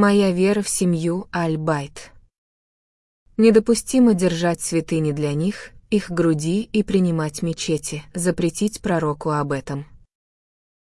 Моя вера в семью Аль-Байт. Недопустимо держать святыни для них, их груди и принимать мечети, запретить пророку об этом.